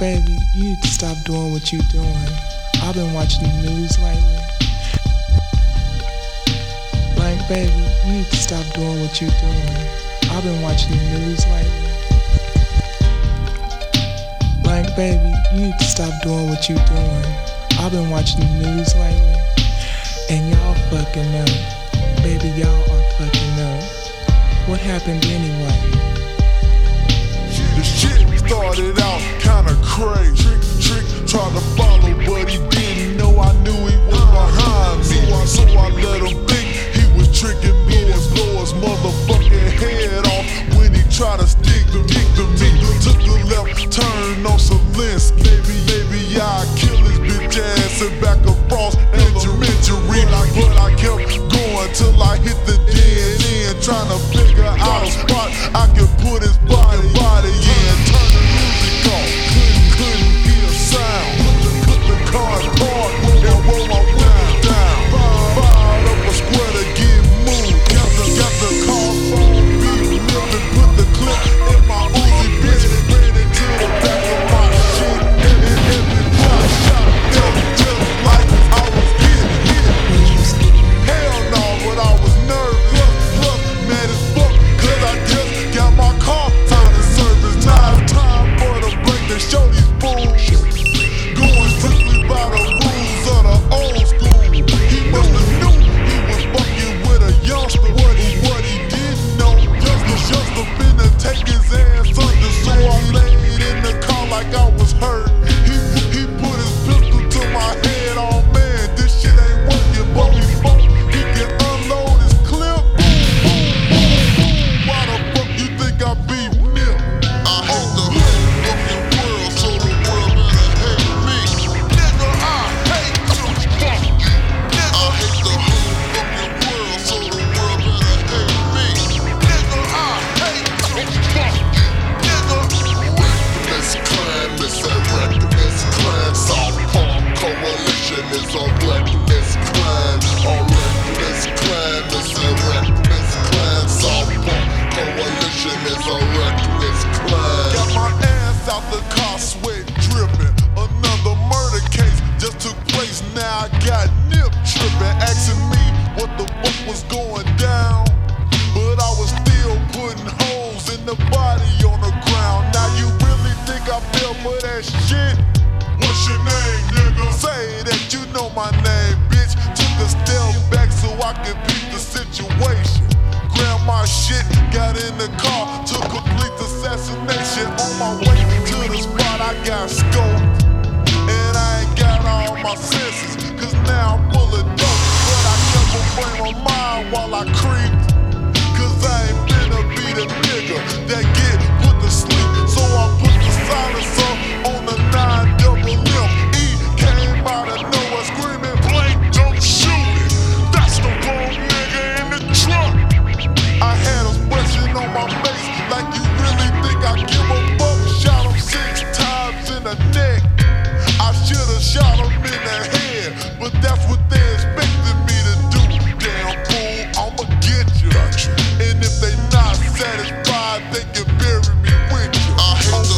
baby, you need to stop doing what you're doing. I've been watching the news lately. Like, baby, you need to stop doing what you're doing. I've been watching the news lately. Like, baby, you need to stop doing what you're doing. I've been watching the news lately. And y'all fucking up. Baby, y'all are fucking up. What happened anyway? Turn on that shit. What's your name, nigga? Say that you know my name, bitch. Took a step back so I could beat the situation. Grab my shit, got in the car, took complete assassination. On my way to the spot, I got scoped. And I ain't got all my senses, cause now I'm full of dope. But I kept a frame of mind while I creep.